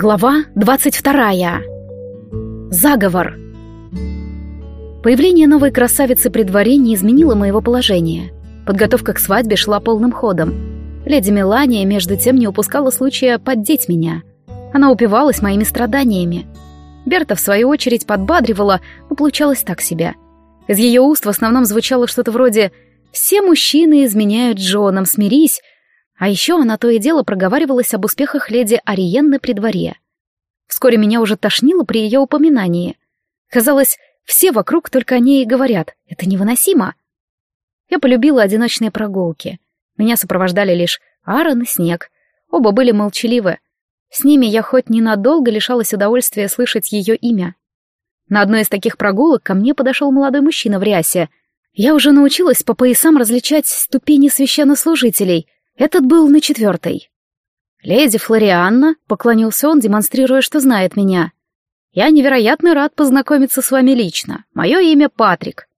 Глава 22. Заговор. Появление новой красавицы при дворе не изменило моего положения. Подготовка к свадьбе шла полным ходом. Леди Мелания, между тем, не упускала случая поддеть меня. Она упивалась моими страданиями. Берта, в свою очередь, подбадривала, но получалось так себе. Из ее уст в основном звучало что-то вроде «Все мужчины изменяют Джоном, смирись», а еще она то и дело проговаривалась об успехах леди Ариенны при дворе. Вскоре меня уже тошнило при ее упоминании. Казалось, все вокруг только о ней и говорят. Это невыносимо. Я полюбила одиночные прогулки. Меня сопровождали лишь Аарон и Снег. Оба были молчаливы. С ними я хоть ненадолго лишалась удовольствия слышать ее имя. На одной из таких прогулок ко мне подошел молодой мужчина в рясе. Я уже научилась по поясам различать ступени священнослужителей — этот был на четвертой. «Леди Флорианна», — поклонился он, демонстрируя, что знает меня. «Я невероятно рад познакомиться с вами лично. Мое имя Патрик».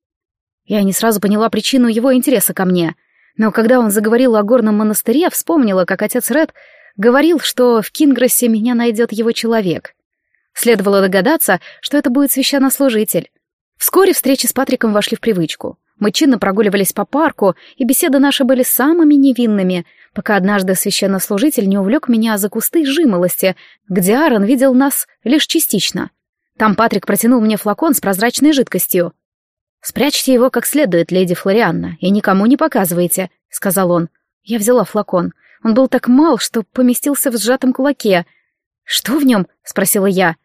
Я не сразу поняла причину его интереса ко мне, но когда он заговорил о горном монастыре, вспомнила, как отец Ред говорил, что в Кингроссе меня найдет его человек. Следовало догадаться, что это будет священнослужитель. Вскоре встречи с Патриком вошли в привычку. Мы чинно прогуливались по парку, и беседы наши были самыми невинными, пока однажды священнослужитель не увлек меня за кусты жимолости, где Аарон видел нас лишь частично. Там Патрик протянул мне флакон с прозрачной жидкостью. «Спрячьте его как следует, леди Флорианна, и никому не показывайте», — сказал он. Я взяла флакон. Он был так мал, что поместился в сжатом кулаке. «Что в нем?» — спросила я.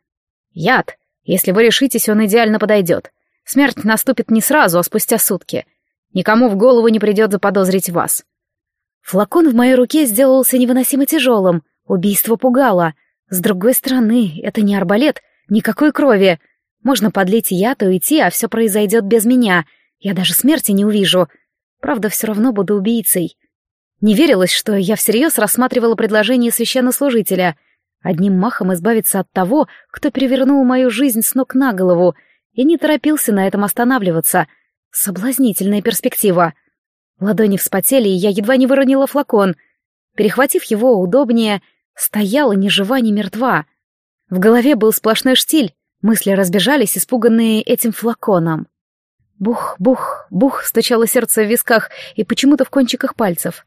«Яд. Если вы решитесь, он идеально подойдет. Смерть наступит не сразу, а спустя сутки. Никому в голову не придет заподозрить вас. Флакон в моей руке сделался невыносимо тяжелым. Убийство пугало. С другой стороны, это не арбалет, никакой крови. Можно подлить яд и уйти, а все произойдет без меня. Я даже смерти не увижу. Правда, все равно буду убийцей. Не верилось, что я всерьез рассматривала предложение священнослужителя. Одним махом избавиться от того, кто перевернул мою жизнь с ног на голову — и не торопился на этом останавливаться. Соблазнительная перспектива. Ладони вспотели, и я едва не выронила флакон. Перехватив его удобнее, стояла ни жива, ни мертва. В голове был сплошной штиль, мысли разбежались, испуганные этим флаконом. Бух, бух, бух стучало сердце в висках и почему-то в кончиках пальцев.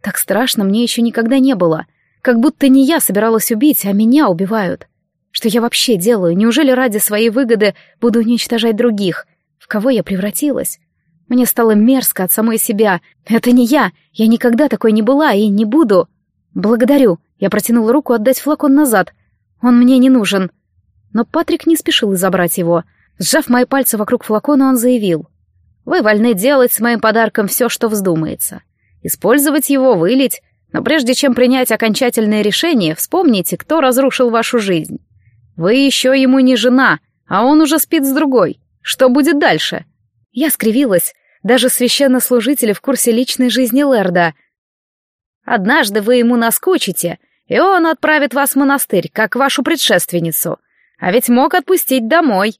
Так страшно мне еще никогда не было. Как будто не я собиралась убить, а меня убивают. Что я вообще делаю? Неужели ради своей выгоды буду уничтожать других? В кого я превратилась? Мне стало мерзко от самой себя. Это не я. Я никогда такой не была и не буду. Благодарю. Я протянула руку отдать флакон назад. Он мне не нужен. Но Патрик не спешил забрать его. Сжав мои пальцы вокруг флакона, он заявил. «Вы вольны делать с моим подарком все, что вздумается. Использовать его, вылить. Но прежде чем принять окончательное решение, вспомните, кто разрушил вашу жизнь. Вы еще ему не жена, а он уже спит с другой. Что будет дальше?» Я скривилась. Даже священнослужители в курсе личной жизни Лерда. «Однажды вы ему наскучите, и он отправит вас в монастырь, как вашу предшественницу. А ведь мог отпустить домой».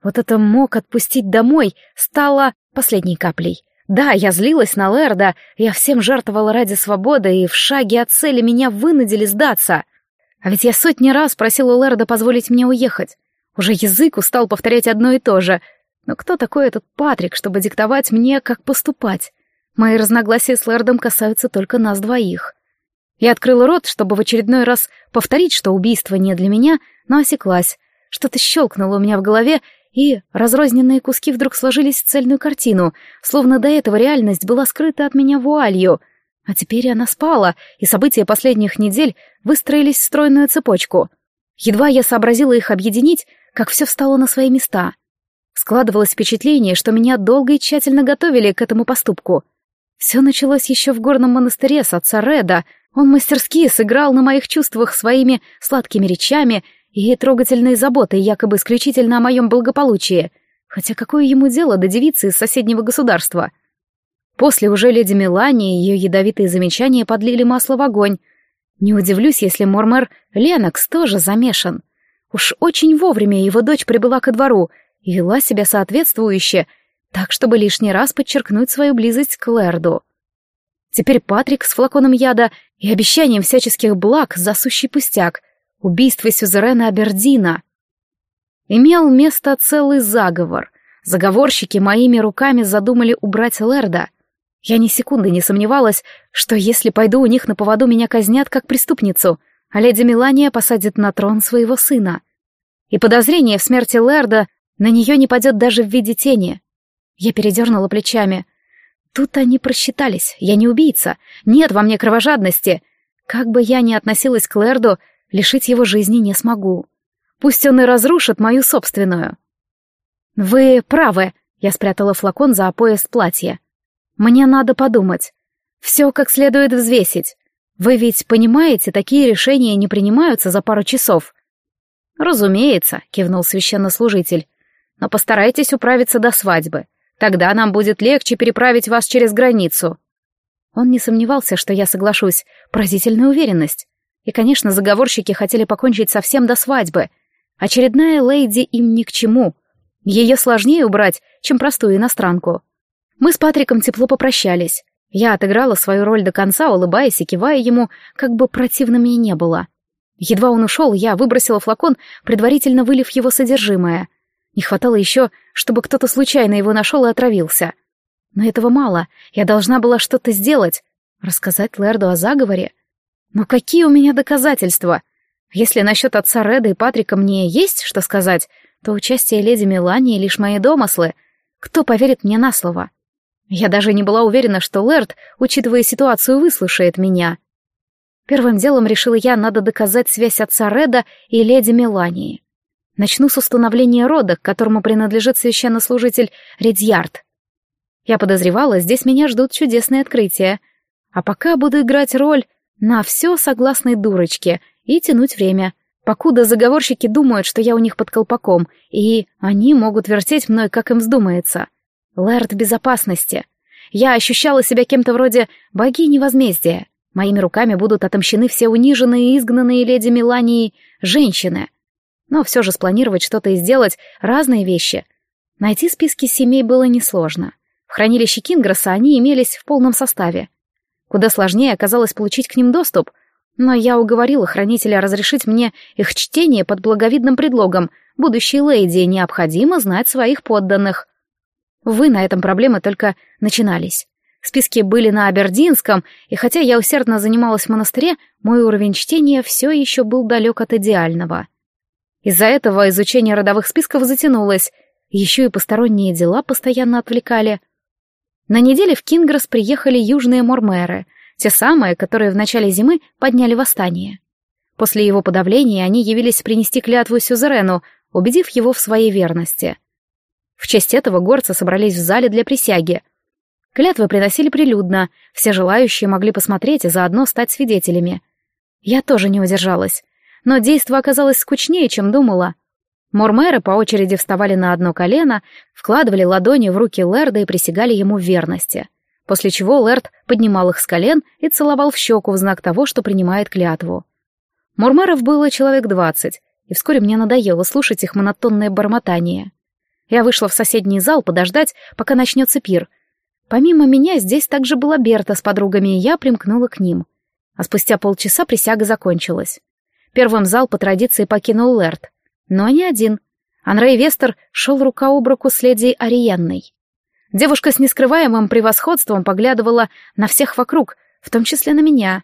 Вот это «мог отпустить домой» стало последней каплей. Да, я злилась на Лерда, я всем жертвовала ради свободы, и в шаге от цели меня вынудили сдаться. А ведь я сотни раз просила Лерда позволить мне уехать. Уже язык устал повторять одно и то же. Но кто такой этот Патрик, чтобы диктовать мне, как поступать? Мои разногласия с Лэрдом касаются только нас двоих. Я открыла рот, чтобы в очередной раз повторить, что убийство не для меня, но осеклась. Что-то щелкнуло у меня в голове, и разрозненные куски вдруг сложились в цельную картину, словно до этого реальность была скрыта от меня вуалью — а теперь она спала, и события последних недель выстроились в стройную цепочку. Едва я сообразила их объединить, как все встало на свои места. Складывалось впечатление, что меня долго и тщательно готовили к этому поступку. Все началось еще в горном монастыре с отца Реда. Он мастерски сыграл на моих чувствах своими сладкими речами и трогательной заботой якобы исключительно о моем благополучии. Хотя какое ему дело до девицы из соседнего государства? После уже леди Мелани и ее ядовитые замечания подлили масло в огонь. Не удивлюсь, если Мормер Ленокс тоже замешан. Уж очень вовремя его дочь прибыла ко двору и вела себя соответствующе, так, чтобы лишний раз подчеркнуть свою близость к Лэрду. Теперь Патрик с флаконом яда и обещанием всяческих благ за сущий пустяк. Убийство Сюзерена Абердина. Имел место целый заговор. Заговорщики моими руками задумали убрать Лерда. Я ни секунды не сомневалась, что если пойду у них на поводу, меня казнят как преступницу, а леди Мелания посадит на трон своего сына. И подозрение в смерти Лерда на нее не падет даже в виде тени. Я передернула плечами. Тут они просчитались. Я не убийца. Нет во мне кровожадности. Как бы я ни относилась к Лерду, лишить его жизни не смогу. Пусть он и разрушит мою собственную. Вы правы. Я спрятала флакон за пояс платья. Мне надо подумать. Все как следует взвесить. Вы ведь понимаете, такие решения не принимаются за пару часов. Разумеется, кивнул священнослужитель. Но постарайтесь управиться до свадьбы. Тогда нам будет легче переправить вас через границу. Он не сомневался, что я соглашусь. Поразительная уверенность. И, конечно, заговорщики хотели покончить совсем до свадьбы. Очередная леди им ни к чему. Ее сложнее убрать, чем простую иностранку. Мы с Патриком тепло попрощались. Я отыграла свою роль до конца, улыбаясь и кивая ему, как бы противно мне не было. Едва он ушел, я выбросила флакон, предварительно вылив его содержимое. Не хватало еще, чтобы кто-то случайно его нашел и отравился. Но этого мало, я должна была что-то сделать. Рассказать Лэрду о заговоре? Но какие у меня доказательства? Если насчет отца Реда и Патрика мне есть что сказать, то участие леди Мелании лишь мои домыслы. Кто поверит мне на слово? Я даже не была уверена, что Лэрд, учитывая ситуацию, выслушает меня. Первым делом решила я, надо доказать связь отца Реда и леди Мелании. Начну с установления рода, к которому принадлежит священнослужитель Редьярд. Я подозревала, здесь меня ждут чудесные открытия. А пока буду играть роль на все согласной дурочке и тянуть время, покуда заговорщики думают, что я у них под колпаком, и они могут вертеть мной, как им вздумается. Лэрд безопасности. Я ощущала себя кем-то вроде богини возмездия. Моими руками будут отомщены все униженные и изгнанные леди Мелании женщины. Но все же спланировать что-то и сделать — разные вещи. Найти списки семей было несложно. В хранилище Кингресса они имелись в полном составе. Куда сложнее оказалось получить к ним доступ, но я уговорила хранителя разрешить мне их чтение под благовидным предлогом. Будущей леди необходимо знать своих подданных. Увы, на этом проблемы только начинались. Списки были на Абердинском, и хотя я усердно занималась в монастыре, мой уровень чтения все еще был далек от идеального. Из-за этого изучение родовых списков затянулось, еще и посторонние дела постоянно отвлекали. На неделе в Кингрос приехали южные мормеры, те самые, которые в начале зимы подняли восстание. После его подавления они явились принести клятву Сюзерену, убедив его в своей верности. В честь этого горцы собрались в зале для присяги — Клятвы приносили прилюдно, все желающие могли посмотреть и заодно стать свидетелями. Я тоже не удержалась, но действо оказалось скучнее, чем думала. Мормеры по очереди вставали на одно колено, вкладывали ладони в руки Лерда и присягали ему в верности, после чего Лерд поднимал их с колен и целовал в щеку в знак того, что принимает клятву. Мормеров было человек двадцать, и вскоре мне надоело слушать их монотонное бормотание. Я вышла в соседний зал подождать, пока начнется пир — Помимо меня здесь также была Берта с подругами, и я примкнула к ним. А спустя полчаса присяга закончилась. Первым зал по традиции покинул Лэрд. Но не один. Анрей Вестер шел рука об руку с леди Ариенной. Девушка с нескрываемым превосходством поглядывала на всех вокруг, в том числе на меня.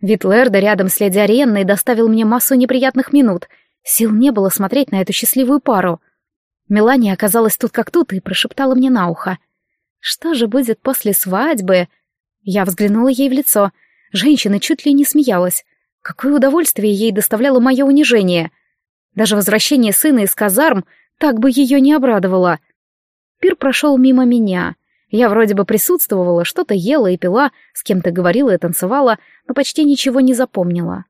Вид Лэрда рядом с леди Ариенной доставил мне массу неприятных минут. Сил не было смотреть на эту счастливую пару. Мелания оказалась тут как тут и прошептала мне на ухо. Что же будет после свадьбы? Я взглянула ей в лицо. Женщина чуть ли не смеялась. Какое удовольствие ей доставляло мое унижение. Даже возвращение сына из казарм так бы ее не обрадовало. Пир прошел мимо меня. Я вроде бы присутствовала, что-то ела и пила, с кем-то говорила и танцевала, но почти ничего не запомнила.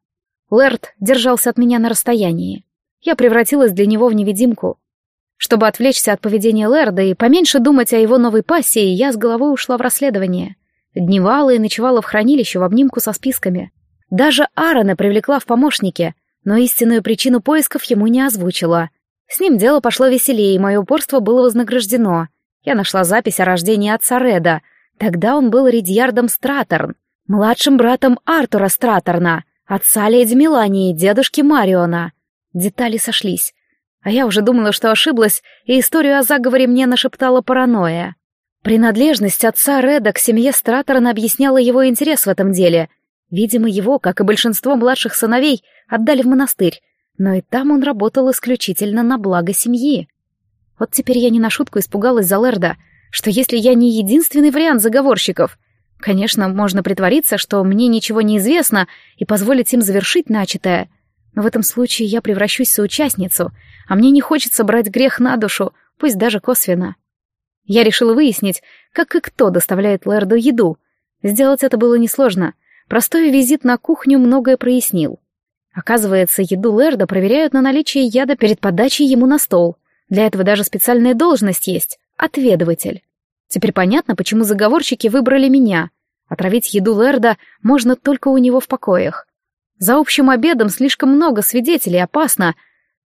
Лэрд держался от меня на расстоянии. Я превратилась для него в невидимку. Чтобы отвлечься от поведения Лерда и поменьше думать о его новой пассии, я с головой ушла в расследование. Дневала и ночевала в хранилище в обнимку со списками. Даже Аарона привлекла в помощники, но истинную причину поисков ему не озвучила. С ним дело пошло веселее, и мое упорство было вознаграждено. Я нашла запись о рождении отца Реда. Тогда он был Ридьярдом Страторн, младшим братом Артура Страторна, отца леди Мелании, дедушки Мариона. Детали сошлись. А я уже думала, что ошиблась, и историю о заговоре мне нашептала паранойя. Принадлежность отца Реда к семье Страторна объясняла его интерес в этом деле. Видимо, его, как и большинство младших сыновей, отдали в монастырь, но и там он работал исключительно на благо семьи. Вот теперь я не на шутку испугалась за Лерда, что если я не единственный вариант заговорщиков, конечно, можно притвориться, что мне ничего не известно и позволить им завершить начатое, в этом случае я превращусь в соучастницу, а мне не хочется брать грех на душу, пусть даже косвенно. Я решила выяснить, как и кто доставляет Лерду еду. Сделать это было несложно. Простой визит на кухню многое прояснил. Оказывается, еду Лерда проверяют на наличие яда перед подачей ему на стол. Для этого даже специальная должность есть — отведыватель. Теперь понятно, почему заговорщики выбрали меня. Отравить еду Лерда можно только у него в покоях. За общим обедом слишком много свидетелей, опасно.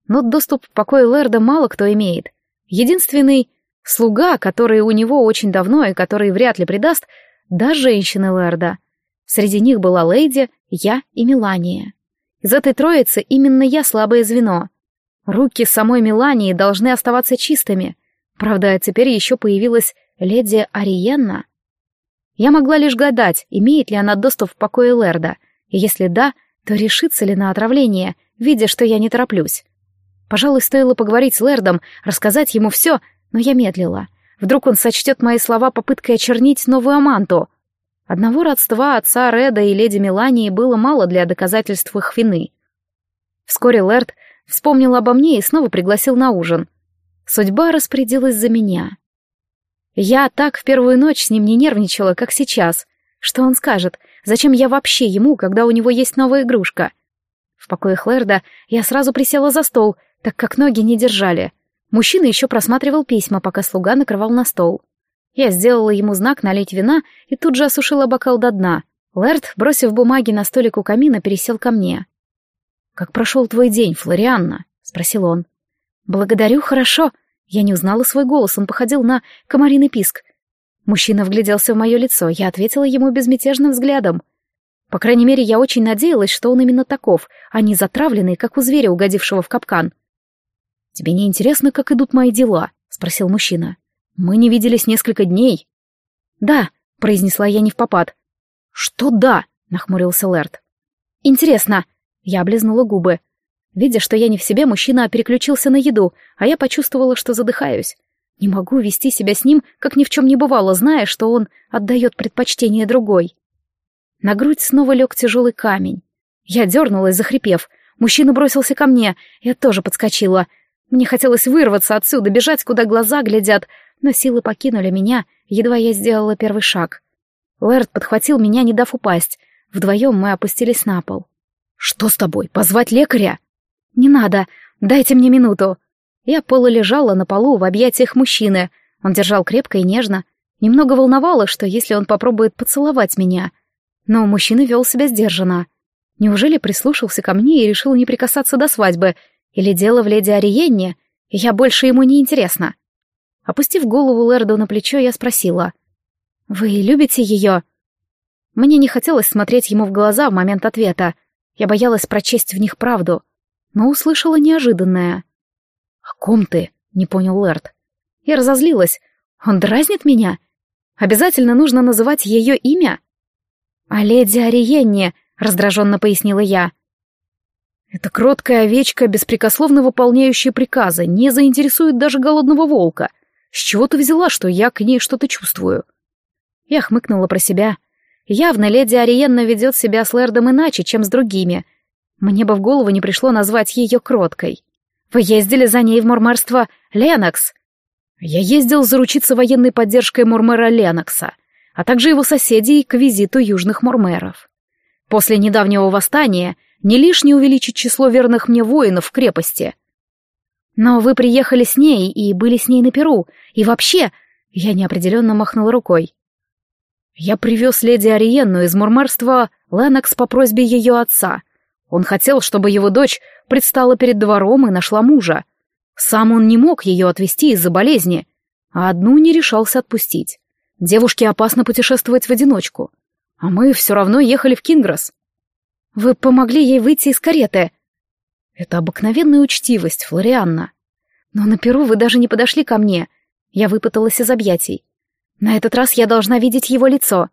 Но доступ в покой Лерда мало кто имеет. Единственный слуга, который у него очень давно и который вряд ли предаст, да женщины Лерда. Среди них была Лейди, я и Мелания. Из этой троицы именно я слабое звено. Руки самой Мелании должны оставаться чистыми. Правда, теперь еще появилась леди Ариенна. Я могла лишь гадать, имеет ли она доступ в покое Лерда, и если да, то решится ли на отравление, видя, что я не тороплюсь. Пожалуй, стоило поговорить с Лердом, рассказать ему все, но я медлила. Вдруг он сочтет мои слова попыткой очернить новую Аманту. Одного родства отца Реда и леди Мелании было мало для доказательств их вины. Вскоре Лерд вспомнил обо мне и снова пригласил на ужин. Судьба распорядилась за меня. Я так в первую ночь с ним не нервничала, как сейчас. Что он скажет? Зачем я вообще ему, когда у него есть новая игрушка? В покоях Лерда я сразу присела за стол, так как ноги не держали. Мужчина еще просматривал письма, пока слуга накрывал на стол. Я сделала ему знак налить вина и тут же осушила бокал до дна. Лэрд, бросив бумаги на столик у камина, пересел ко мне. «Как прошел твой день, Флорианна?» — спросил он. «Благодарю, хорошо». Я не узнала свой голос, он походил на комариный писк. Мужчина вгляделся в мое лицо, я ответила ему безмятежным взглядом. По крайней мере, я очень надеялась, что он именно таков, а не затравленный, как у зверя, угодившего в капкан. «Тебе не интересно, как идут мои дела?» — спросил мужчина. «Мы не виделись несколько дней». «Да», — произнесла я не в попад. «Что да?» — нахмурился Лэрд. «Интересно». Я облизнула губы. Видя, что я не в себе, мужчина переключился на еду, а я почувствовала, что задыхаюсь. Не могу вести себя с ним, как ни в чем не бывало, зная, что он отдает предпочтение другой. На грудь снова лег тяжелый камень. Я дернулась, захрипев. Мужчина бросился ко мне, я тоже подскочила — мне хотелось вырваться отсюда, бежать, куда глаза глядят, но силы покинули меня, едва я сделала первый шаг. Лэрд подхватил меня, не дав упасть. Вдвоем мы опустились на пол. «Что с тобой? Позвать лекаря?» «Не надо. Дайте мне минуту». Я полулежала на полу в объятиях мужчины. Он держал крепко и нежно. Немного волновало, что если он попробует поцеловать меня. Но мужчина вел себя сдержанно. Неужели прислушался ко мне и решил не прикасаться до свадьбы, или дело в леди Ариенне, и я больше ему не интересна. Опустив голову Лерду на плечо, я спросила. «Вы любите ее?» Мне не хотелось смотреть ему в глаза в момент ответа. Я боялась прочесть в них правду, но услышала неожиданное. «О ком ты?» — не понял Лерд. Я разозлилась. «Он дразнит меня? Обязательно нужно называть ее имя?» «А леди Ариенне», — раздраженно пояснила я. Эта кроткая овечка, беспрекословно выполняющая приказы, не заинтересует даже голодного волка. С чего ты взяла, что я к ней что-то чувствую? Я хмыкнула про себя. Явно леди Ариенна ведет себя с Лэрдом иначе, чем с другими. Мне бы в голову не пришло назвать ее кроткой. Вы ездили за ней в мурмерство Ленокс? Я ездил заручиться военной поддержкой мурмера Ленокса, а также его соседей к визиту южных мурмеров. После недавнего восстания не лишне увеличить число верных мне воинов в крепости. Но вы приехали с ней и были с ней на Перу, и вообще...» Я неопределенно махнула рукой. «Я привез леди Ариенну из мурмерства Ленокс по просьбе ее отца. Он хотел, чтобы его дочь предстала перед двором и нашла мужа. Сам он не мог ее отвезти из-за болезни, а одну не решался отпустить. Девушке опасно путешествовать в одиночку. А мы все равно ехали в Кингрос. Вы помогли ей выйти из кареты. Это обыкновенная учтивость, Флорианна. Но на Перу вы даже не подошли ко мне. Я выпуталась из объятий. На этот раз я должна видеть его лицо.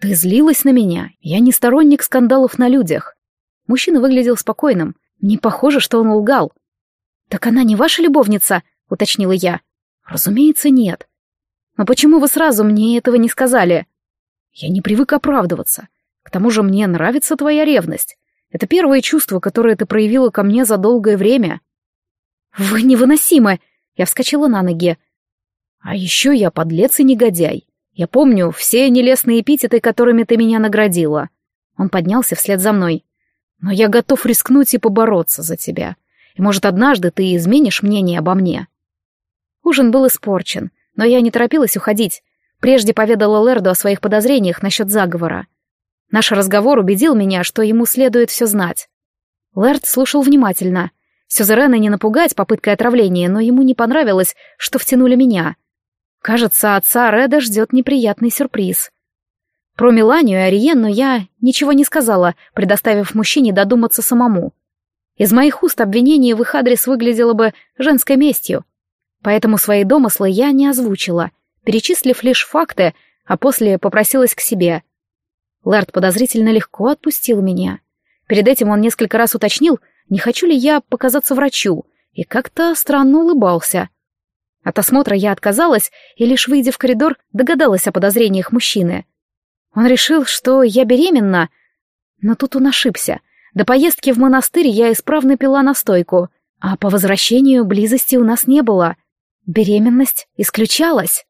Ты злилась на меня. Я не сторонник скандалов на людях. Мужчина выглядел спокойным. Не похоже, что он лгал. Так она не ваша любовница, уточнила я. Разумеется, нет. Но почему вы сразу мне этого не сказали? Я не привык оправдываться. К тому же мне нравится твоя ревность. Это первое чувство, которое ты проявила ко мне за долгое время. Вы невыносимы! Я вскочила на ноги. А еще я подлец и негодяй. Я помню все нелестные эпитеты, которыми ты меня наградила. Он поднялся вслед за мной. Но я готов рискнуть и побороться за тебя. И, может, однажды ты изменишь мнение обо мне. Ужин был испорчен, но я не торопилась уходить. Прежде поведала Лерду о своих подозрениях насчет заговора. Наш разговор убедил меня, что ему следует все знать. Лэрд слушал внимательно. Сюзерена не напугать попыткой отравления, но ему не понравилось, что втянули меня. Кажется, отца Реда ждет неприятный сюрприз. Про Меланию и Ариенну я ничего не сказала, предоставив мужчине додуматься самому. Из моих уст обвинение в их адрес выглядело бы женской местью. Поэтому свои домыслы я не озвучила, перечислив лишь факты, а после попросилась к себе. Лэрд подозрительно легко отпустил меня. Перед этим он несколько раз уточнил, не хочу ли я показаться врачу, и как-то странно улыбался. От осмотра я отказалась и, лишь выйдя в коридор, догадалась о подозрениях мужчины. Он решил, что я беременна, но тут он ошибся. До поездки в монастырь я исправно пила настойку, а по возвращению близости у нас не было. Беременность исключалась.